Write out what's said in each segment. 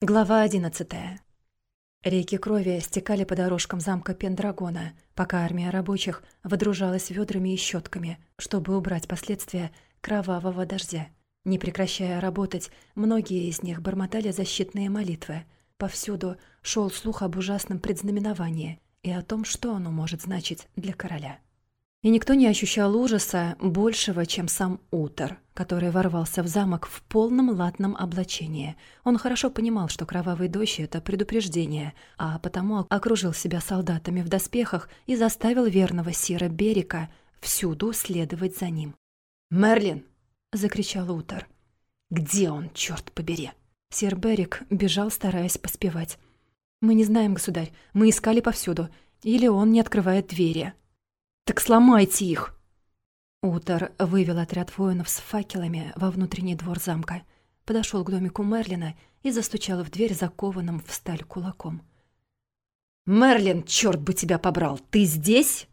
Глава одиннадцатая. Реки крови стекали по дорожкам замка Пендрагона, пока армия рабочих водружалась ведрами и щетками, чтобы убрать последствия кровавого дождя. Не прекращая работать, многие из них бормотали защитные молитвы. Повсюду шел слух об ужасном предзнаменовании и о том, что оно может значить для короля. И никто не ощущал ужаса большего, чем сам Утер, который ворвался в замок в полном латном облачении. Он хорошо понимал, что кровавый дождь — это предупреждение, а потому окружил себя солдатами в доспехах и заставил верного Сира Берика всюду следовать за ним. «Мерлин!» — закричал Утер. «Где он, черт побери?» Сир Берик бежал, стараясь поспевать. «Мы не знаем, государь. Мы искали повсюду. Или он не открывает двери». «Так сломайте их!» Утор вывел отряд воинов с факелами во внутренний двор замка, подошел к домику Мерлина и застучал в дверь закованным в сталь кулаком. «Мерлин, черт бы тебя побрал! Ты здесь?»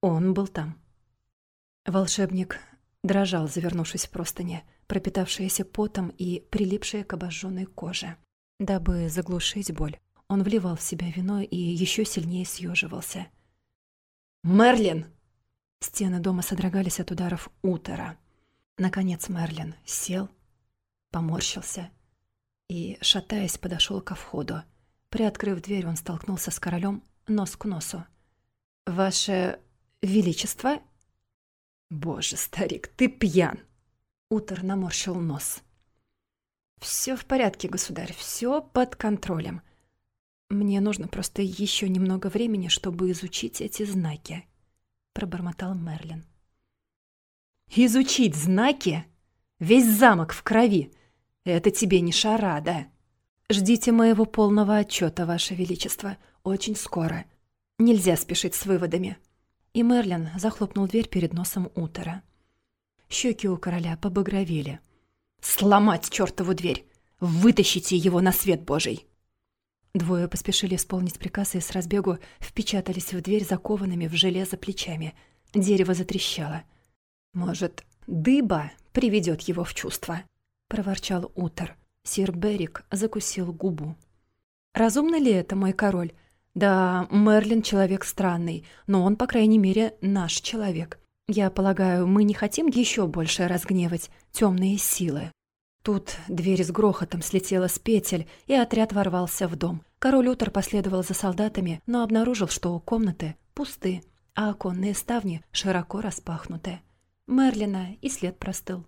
Он был там. Волшебник дрожал, завернувшись в простыни, пропитавшиеся потом и прилипшие к обожженной коже. Дабы заглушить боль, он вливал в себя вино и еще сильнее съеживался — «Мерлин!» Стены дома содрогались от ударов утора. Наконец Мерлин сел, поморщился и, шатаясь, подошел ко входу. Приоткрыв дверь, он столкнулся с королем нос к носу. «Ваше Величество?» «Боже, старик, ты пьян!» Утор наморщил нос. «Все в порядке, государь, все под контролем. «Мне нужно просто еще немного времени, чтобы изучить эти знаки», — пробормотал Мерлин. «Изучить знаки? Весь замок в крови. Это тебе не шарада. Ждите моего полного отчета, Ваше Величество, очень скоро. Нельзя спешить с выводами». И Мерлин захлопнул дверь перед носом Утера. Щеки у короля побагровели. «Сломать чертову дверь! Вытащите его на свет божий!» Двое поспешили исполнить приказ и с разбегу впечатались в дверь закованными в железо плечами. Дерево затрещало. «Может, дыба приведет его в чувство?» — проворчал Утер. Сир Берик закусил губу. «Разумно ли это, мой король? Да, Мерлин человек странный, но он, по крайней мере, наш человек. Я полагаю, мы не хотим еще больше разгневать темные силы». Тут дверь с грохотом слетела с петель, и отряд ворвался в дом. Король Утор последовал за солдатами, но обнаружил, что комнаты пусты, а оконные ставни широко распахнуты. Мерлина и след простыл.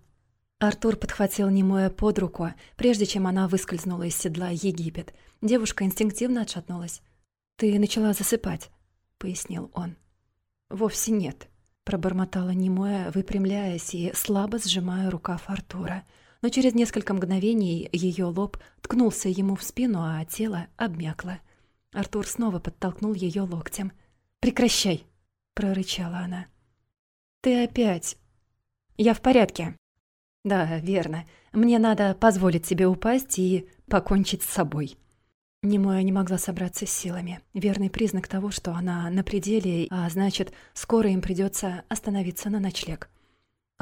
Артур подхватил немое под руку, прежде чем она выскользнула из седла Египет. Девушка инстинктивно отшатнулась. «Ты начала засыпать», — пояснил он. «Вовсе нет», — пробормотала немое, выпрямляясь и слабо сжимая рукав Артура — но через несколько мгновений ее лоб ткнулся ему в спину, а тело обмякло. Артур снова подтолкнул ее локтем. «Прекращай!» — прорычала она. «Ты опять...» «Я в порядке». «Да, верно. Мне надо позволить себе упасть и покончить с собой». Немоя не могла собраться с силами. Верный признак того, что она на пределе, а значит, скоро им придется остановиться на ночлег.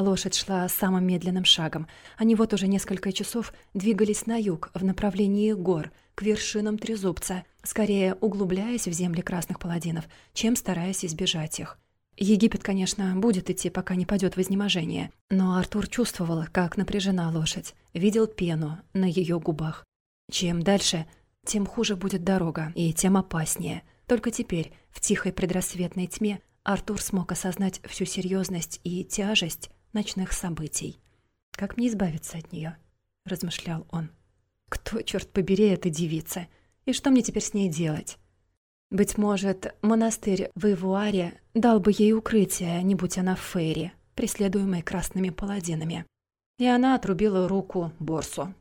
Лошадь шла самым медленным шагом. Они вот уже несколько часов двигались на юг, в направлении гор, к вершинам Трезубца, скорее углубляясь в земли красных паладинов, чем стараясь избежать их. Египет, конечно, будет идти, пока не падет в изнеможение, но Артур чувствовал, как напряжена лошадь, видел пену на ее губах. Чем дальше, тем хуже будет дорога и тем опаснее. Только теперь, в тихой предрассветной тьме, Артур смог осознать всю серьезность и тяжесть ночных событий. «Как мне избавиться от нее? размышлял он. «Кто, черт побери, эта девица? И что мне теперь с ней делать?» Быть может, монастырь в Ивуаре дал бы ей укрытие, не будь она в Фейре, преследуемой красными паладинами. И она отрубила руку Борсу.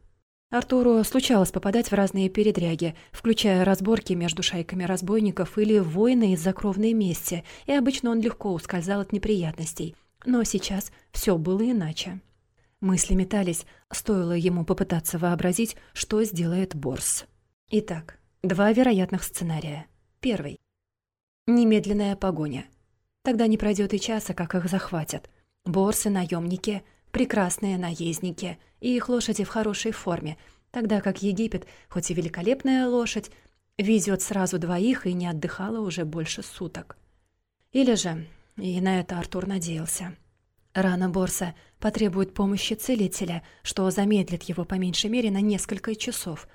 Артуру случалось попадать в разные передряги, включая разборки между шайками разбойников или войны из-за кровной мести, и обычно он легко ускользал от неприятностей, но сейчас все было иначе. Мысли метались, стоило ему попытаться вообразить, что сделает Борс. Итак, два вероятных сценария. Первый. Немедленная погоня. Тогда не пройдет и часа, как их захватят. Борсы, наемники, прекрасные наездники, и их лошади в хорошей форме. тогда как Египет, хоть и великолепная лошадь, везет сразу двоих и не отдыхала уже больше суток. Или же, и на это Артур надеялся, рана Борса потребует помощи целителя, что замедлит его по меньшей мере на несколько часов.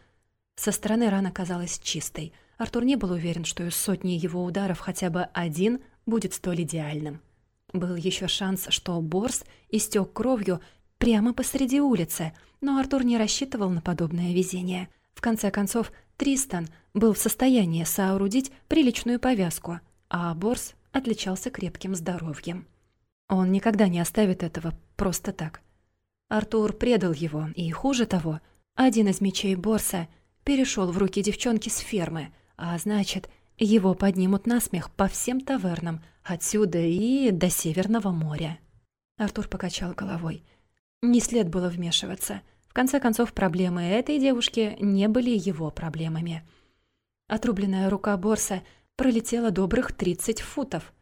Со стороны рана казалась чистой. Артур не был уверен, что из сотни его ударов хотя бы один будет столь идеальным. Был еще шанс, что Борс истек кровью прямо посреди улицы, но Артур не рассчитывал на подобное везение. В конце концов, Тристан был в состоянии соорудить приличную повязку, а Борс отличался крепким здоровьем. Он никогда не оставит этого просто так. Артур предал его, и хуже того, один из мечей Борса перешел в руки девчонки с фермы, а значит, его поднимут на смех по всем тавернам, отсюда и до Северного моря. Артур покачал головой. Не след было вмешиваться. В конце концов, проблемы этой девушки не были его проблемами. Отрубленная рука Борса пролетела добрых 30 футов.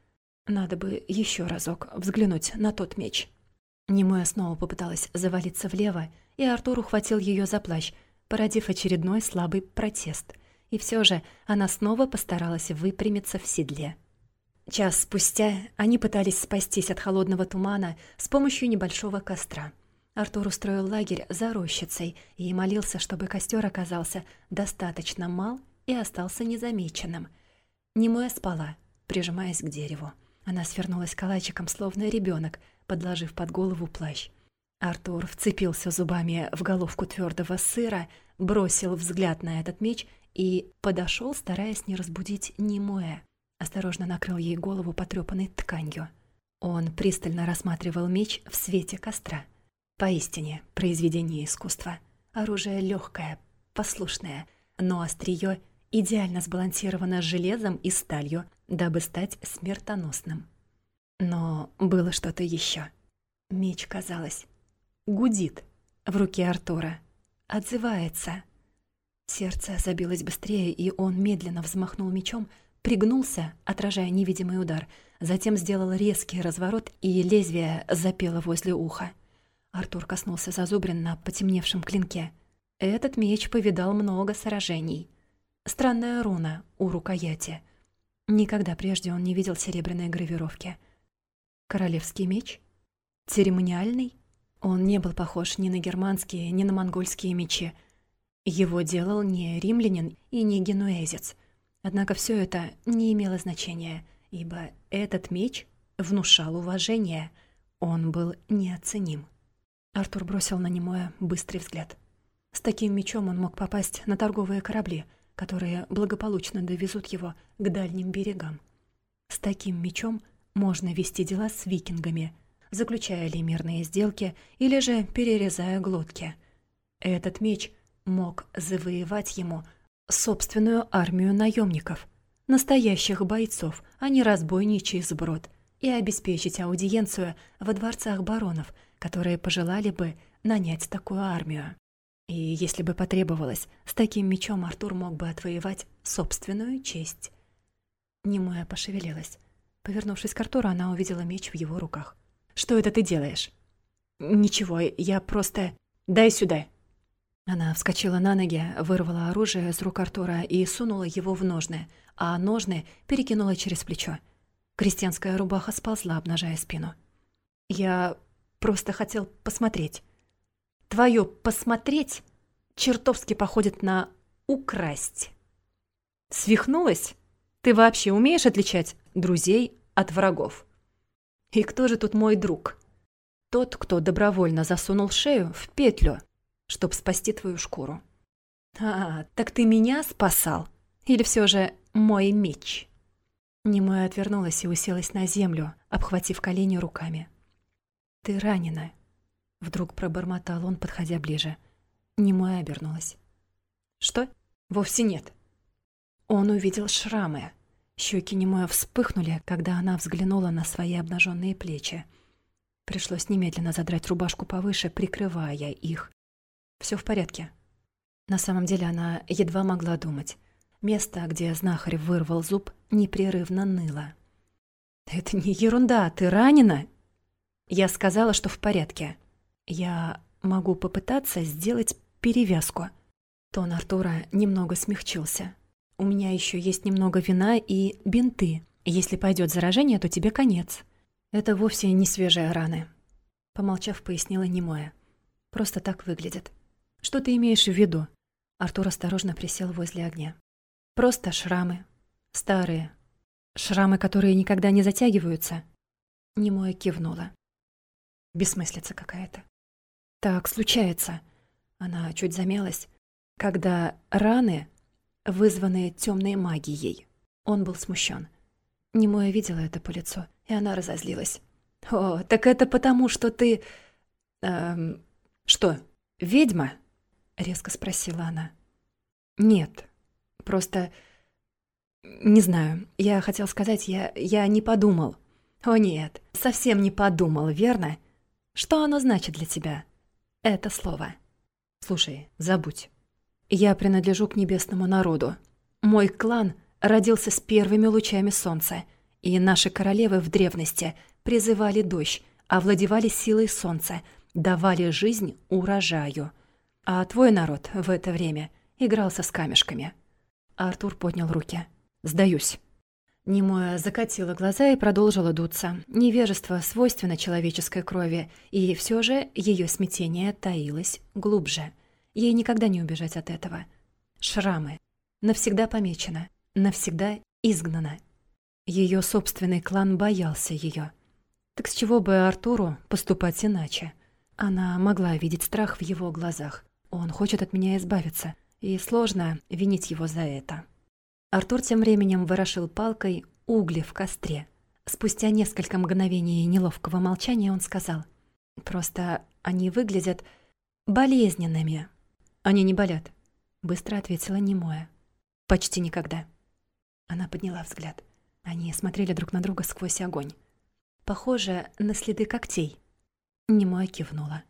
Надо бы еще разок взглянуть на тот меч. Немоя снова попыталась завалиться влево, и Артур ухватил ее за плащ, породив очередной слабый протест. И все же она снова постаралась выпрямиться в седле. Час спустя они пытались спастись от холодного тумана с помощью небольшого костра. Артур устроил лагерь за рощицей и молился, чтобы костер оказался достаточно мал и остался незамеченным. Немоя спала, прижимаясь к дереву. Она свернулась калачиком, словно ребенок, подложив под голову плащ. Артур вцепился зубами в головку твердого сыра, бросил взгляд на этот меч и подошел, стараясь не разбудить Немоя. Осторожно накрыл ей голову потрепанной тканью. Он пристально рассматривал меч в свете костра. Поистине, произведение искусства. Оружие легкое, послушное, но острие идеально сбалансировано железом и сталью, дабы стать смертоносным. Но было что-то еще. Меч, казалось, гудит в руке Артура, отзывается. Сердце забилось быстрее, и он медленно взмахнул мечом, пригнулся, отражая невидимый удар, затем сделал резкий разворот, и лезвие запело возле уха. Артур коснулся зазубрин на потемневшем клинке. Этот меч повидал много сражений. Странная руна у рукояти. Никогда прежде он не видел серебряной гравировки. Королевский меч? Церемониальный? Он не был похож ни на германские, ни на монгольские мечи. Его делал не римлянин и не генуэзец. Однако все это не имело значения, ибо этот меч внушал уважение. Он был неоценим. Артур бросил на немое быстрый взгляд. С таким мечом он мог попасть на торговые корабли — которые благополучно довезут его к дальним берегам. С таким мечом можно вести дела с викингами, заключая ли мирные сделки или же перерезая глотки. Этот меч мог завоевать ему собственную армию наемников, настоящих бойцов, а не разбойничий сброд, и обеспечить аудиенцию во дворцах баронов, которые пожелали бы нанять такую армию. И если бы потребовалось, с таким мечом Артур мог бы отвоевать собственную честь. Немоя пошевелилась. Повернувшись к Артуру, она увидела меч в его руках. «Что это ты делаешь?» «Ничего, я просто... Дай сюда!» Она вскочила на ноги, вырвала оружие из рук Артура и сунула его в ножны, а ножны перекинула через плечо. Крестьянская рубаха сползла, обнажая спину. «Я просто хотел посмотреть». Твое «посмотреть» чертовски походит на «украсть». Свихнулась? Ты вообще умеешь отличать друзей от врагов? И кто же тут мой друг? Тот, кто добровольно засунул шею в петлю, чтобы спасти твою шкуру. А, так ты меня спасал? Или все же мой меч? Немоя отвернулась и уселась на землю, обхватив колени руками. Ты ранена, Вдруг пробормотал он, подходя ближе. Немоя обернулась. «Что? Вовсе нет». Он увидел шрамы. Щеки Немоя вспыхнули, когда она взглянула на свои обнаженные плечи. Пришлось немедленно задрать рубашку повыше, прикрывая их. Все в порядке. На самом деле она едва могла думать. Место, где знахарь вырвал зуб, непрерывно ныло. «Это не ерунда, ты ранена?» Я сказала, что в порядке. Я могу попытаться сделать перевязку. Тон Артура немного смягчился. «У меня еще есть немного вина и бинты. Если пойдет заражение, то тебе конец. Это вовсе не свежие раны». Помолчав, пояснила Немоя. «Просто так выглядит». «Что ты имеешь в виду?» Артур осторожно присел возле огня. «Просто шрамы. Старые. Шрамы, которые никогда не затягиваются». Немоя кивнула. Бессмыслица какая-то. «Так случается». Она чуть замялась когда раны, вызванные темной магией. Он был смущен. Немоя видела это по лицу, и она разозлилась. «О, так это потому, что ты... Эм, что, ведьма?» — резко спросила она. «Нет, просто... Не знаю, я хотел сказать, я, я не подумал». «О нет, совсем не подумал, верно? Что оно значит для тебя?» «Это слово». «Слушай, забудь». Я принадлежу к небесному народу. Мой клан родился с первыми лучами солнца, и наши королевы в древности призывали дождь, овладевали силой солнца, давали жизнь урожаю. А твой народ в это время игрался с камешками. Артур поднял руки. «Сдаюсь». Немоя закатила глаза и продолжила дуться. Невежество свойственно человеческой крови, и все же ее смятение таилось глубже – Ей никогда не убежать от этого. Шрамы. Навсегда помечено. Навсегда изгнана. Ее собственный клан боялся ее. Так с чего бы Артуру поступать иначе? Она могла видеть страх в его глазах. Он хочет от меня избавиться, и сложно винить его за это. Артур тем временем ворошил палкой угли в костре. Спустя несколько мгновений неловкого молчания он сказал, «Просто они выглядят болезненными, «Они не болят», — быстро ответила Немоя. «Почти никогда». Она подняла взгляд. Они смотрели друг на друга сквозь огонь. «Похоже на следы когтей». Немоя кивнула.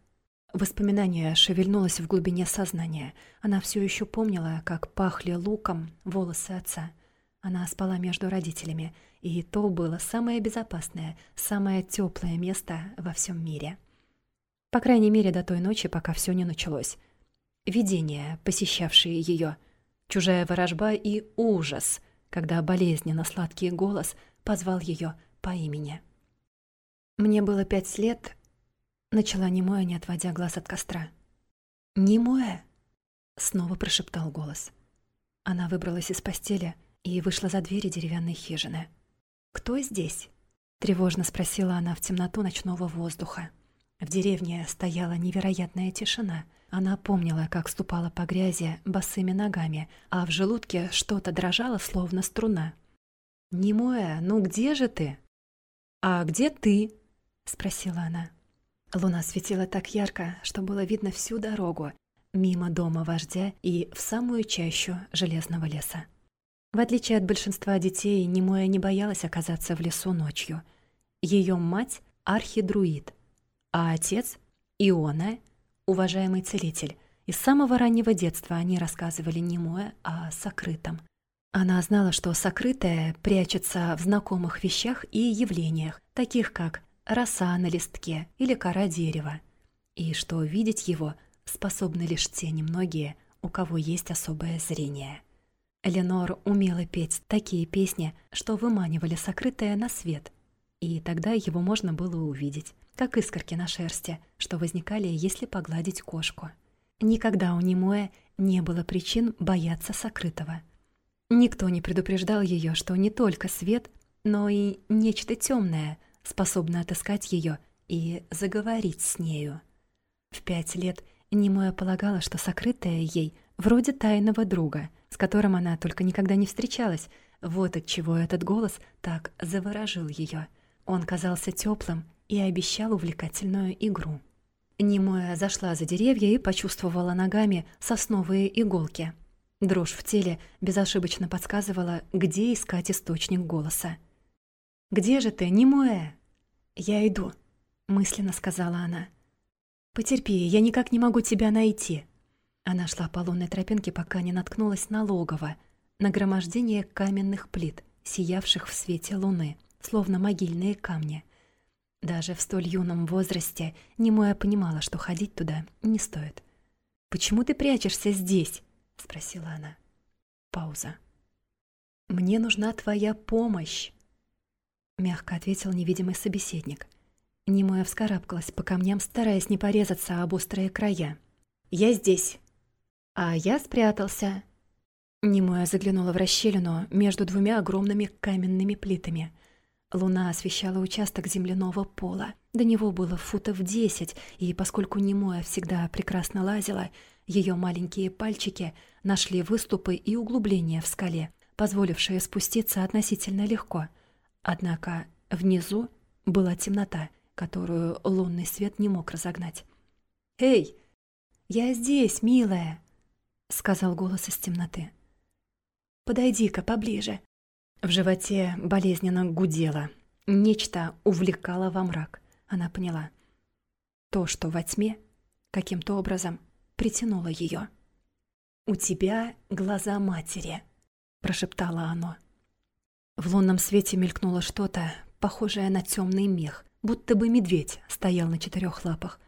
Воспоминание шевельнулось в глубине сознания. Она все еще помнила, как пахли луком волосы отца. Она спала между родителями, и то было самое безопасное, самое теплое место во всем мире. По крайней мере, до той ночи, пока все не началось — видения, посещавшие ее, чужая ворожба и ужас, когда болезненно сладкий голос позвал ее по имени. «Мне было пять лет», — начала немоя, не отводя глаз от костра. «Немоя?» — снова прошептал голос. Она выбралась из постели и вышла за двери деревянной хижины. «Кто здесь?» — тревожно спросила она в темноту ночного воздуха. В деревне стояла невероятная тишина — она помнила, как ступала по грязи босыми ногами, а в желудке что-то дрожало, словно струна. «Немоя, ну где же ты?» «А где ты?» — спросила она. Луна светила так ярко, что было видно всю дорогу, мимо дома вождя и в самую чащу железного леса. В отличие от большинства детей, Немоя не боялась оказаться в лесу ночью. Ее мать — архидруид, а отец — Иона — уважаемый целитель. И с самого раннего детства они рассказывали не Немое о сокрытом. Она знала, что сокрытое прячется в знакомых вещах и явлениях, таких как роса на листке или кора дерева, и что видеть его способны лишь те немногие, у кого есть особое зрение. Ленор умела петь такие песни, что выманивали сокрытое на свет, и тогда его можно было увидеть как искорки на шерсти, что возникали, если погладить кошку. Никогда у Немуэ не было причин бояться сокрытого. Никто не предупреждал ее, что не только свет, но и нечто темное способно отыскать ее и заговорить с нею. В пять лет Немуэ полагала, что сокрытое ей вроде тайного друга, с которым она только никогда не встречалась, вот от чего этот голос так заворожил ее. Он казался теплым и обещал увлекательную игру. Немоя зашла за деревья и почувствовала ногами сосновые иголки. Дрожь в теле безошибочно подсказывала, где искать источник голоса. «Где же ты, Немоя?» «Я иду», — мысленно сказала она. «Потерпи, я никак не могу тебя найти». Она шла по лунной тропинке, пока не наткнулась на логово, нагромождение каменных плит, сиявших в свете луны, словно могильные камни — даже в столь юном возрасте Немоя понимала, что ходить туда не стоит. «Почему ты прячешься здесь?» — спросила она. Пауза. «Мне нужна твоя помощь», — мягко ответил невидимый собеседник. Немоя вскарабкалась по камням, стараясь не порезаться об острые края. «Я здесь». «А я спрятался». Немоя заглянула в расщелину между двумя огромными каменными плитами. Луна освещала участок земляного пола. До него было футов десять, и поскольку Немоя всегда прекрасно лазила, ее маленькие пальчики нашли выступы и углубления в скале, позволившие спуститься относительно легко. Однако внизу была темнота, которую лунный свет не мог разогнать. «Эй, я здесь, милая!» — сказал голос из темноты. «Подойди-ка поближе». В животе болезненно гудело. Нечто увлекало во мрак. Она поняла. То, что во тьме, каким-то образом притянуло ее. «У тебя глаза матери», — прошептало оно. В лунном свете мелькнуло что-то, похожее на темный мех, будто бы медведь стоял на четырех лапах.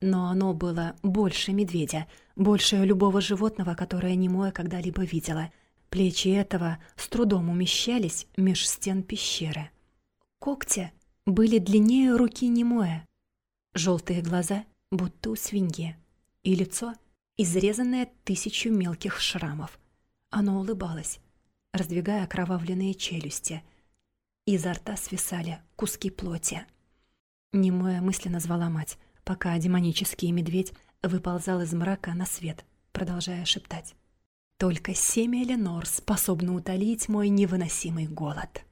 Но оно было больше медведя, больше любого животного, которое Немоя когда-либо видела. Плечи этого с трудом умещались меж стен пещеры. Когти были длиннее руки Немоя. Желтые глаза, будто у свиньи, и лицо, изрезанное тысячу мелких шрамов. Оно улыбалось, раздвигая окровавленные челюсти. Изо рта свисали куски плоти. Немоя мысленно звала мать, пока демонический медведь выползал из мрака на свет, продолжая шептать. «Только семя Ленор способно утолить мой невыносимый голод».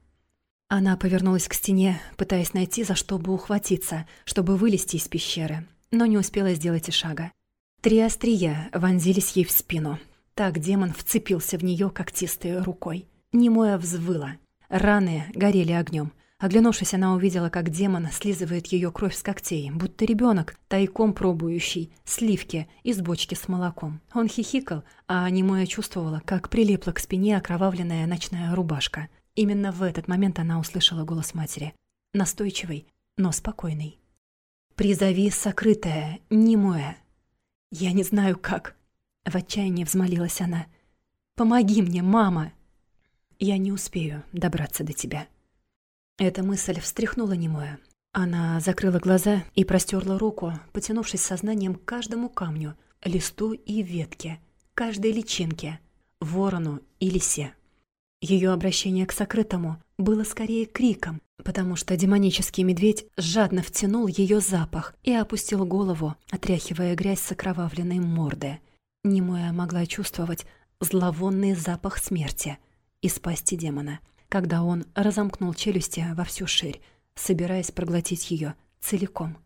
Она повернулась к стене, пытаясь найти, за что бы ухватиться, чтобы вылезти из пещеры, но не успела сделать и шага. Три острия вонзились ей в спину. Так демон вцепился в нее когтистой рукой. Немоя взвыла. Раны горели огнем. Оглянувшись, она увидела, как демон слизывает ее кровь с когтей, будто ребенок, тайком пробующий сливки из бочки с молоком. Он хихикал, а Немоя чувствовала, как прилипла к спине окровавленная ночная рубашка. Именно в этот момент она услышала голос матери. Настойчивый, но спокойный. «Призови сокрытое, Немоя!» «Я не знаю, как!» В отчаянии взмолилась она. «Помоги мне, мама!» «Я не успею добраться до тебя». Эта мысль встряхнула немое. Она закрыла глаза и простерла руку, потянувшись сознанием к каждому камню, листу и ветке, каждой личинке, ворону и лисе. Ее обращение к сокрытому было скорее криком, потому что демонический медведь жадно втянул ее запах и опустил голову, отряхивая грязь с окровавленной морды. Немоя могла чувствовать зловонный запах смерти из пасти демона — когда он разомкнул челюсти во всю ширь, собираясь проглотить ее целиком.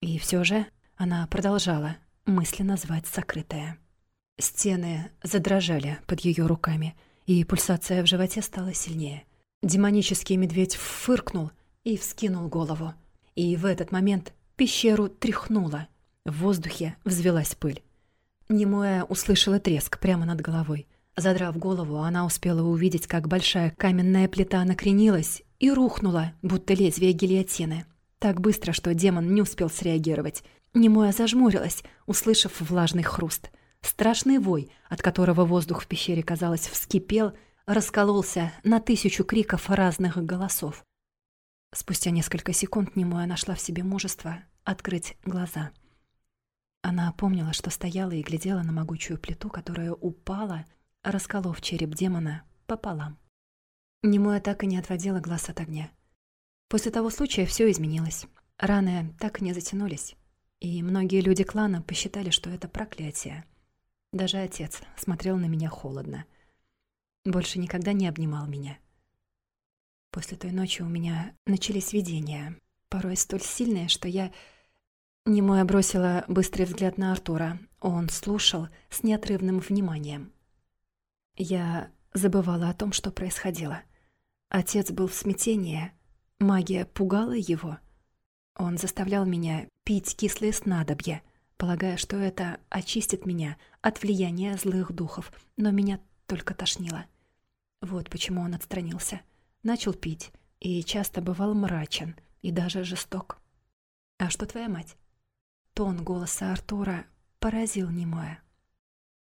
И все же она продолжала мысленно звать сокрытое. Стены задрожали под ее руками, и пульсация в животе стала сильнее. Демонический медведь фыркнул и вскинул голову. И в этот момент пещеру тряхнуло. В воздухе взвелась пыль. Немоя услышала треск прямо над головой. Задрав голову, она успела увидеть, как большая каменная плита накренилась и рухнула, будто лезвие гильотины. Так быстро, что демон не успел среагировать. Немоя зажмурилась, услышав влажный хруст. Страшный вой, от которого воздух в пещере, казалось, вскипел, раскололся на тысячу криков разных голосов. Спустя несколько секунд Немоя нашла в себе мужество открыть глаза. Она помнила, что стояла и глядела на могучую плиту, которая упала расколов череп демона пополам. Немоя так и не отводила глаз от огня. После того случая все изменилось. Раны так и не затянулись. И многие люди клана посчитали, что это проклятие. Даже отец смотрел на меня холодно. Больше никогда не обнимал меня. После той ночи у меня начались видения, порой столь сильные, что я... Немоя бросила быстрый взгляд на Артура. Он слушал с неотрывным вниманием. Я забывала о том, что происходило. Отец был в смятении, магия пугала его. Он заставлял меня пить кислые снадобья, полагая, что это очистит меня от влияния злых духов, но меня только тошнило. Вот почему он отстранился. Начал пить и часто бывал мрачен и даже жесток. «А что твоя мать?» Тон голоса Артура поразил немое.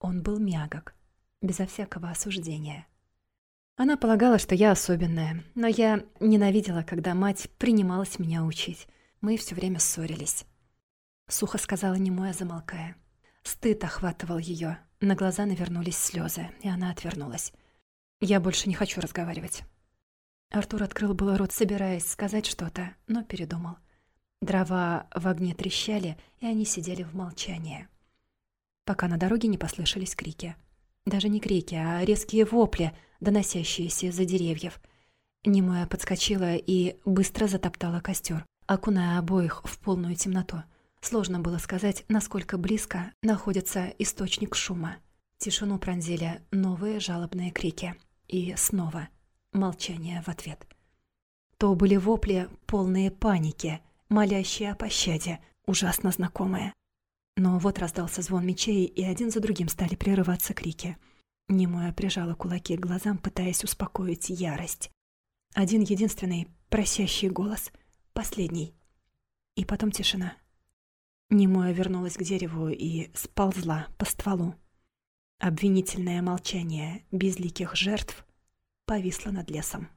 Он был мягок, безо всякого осуждения. Она полагала, что я особенная, но я ненавидела, когда мать принималась меня учить. Мы все время ссорились. Сухо сказала немоя, замолкая. Стыд охватывал ее. На глаза навернулись слезы, и она отвернулась. «Я больше не хочу разговаривать». Артур открыл было рот, собираясь сказать что-то, но передумал. Дрова в огне трещали, и они сидели в молчании. Пока на дороге не послышались крики. Даже не крики, а резкие вопли, доносящиеся из-за деревьев. Немоя подскочила и быстро затоптала костер, окуная обоих в полную темноту. Сложно было сказать, насколько близко находится источник шума. Тишину пронзили новые жалобные крики. И снова молчание в ответ. То были вопли, полные паники, молящие о пощаде, ужасно знакомые. Но вот раздался звон мечей, и один за другим стали прерываться крики. Немоя прижала кулаки к глазам, пытаясь успокоить ярость. Один единственный просящий голос, последний. И потом тишина. Немоя вернулась к дереву и сползла по стволу. Обвинительное молчание безликих жертв повисло над лесом.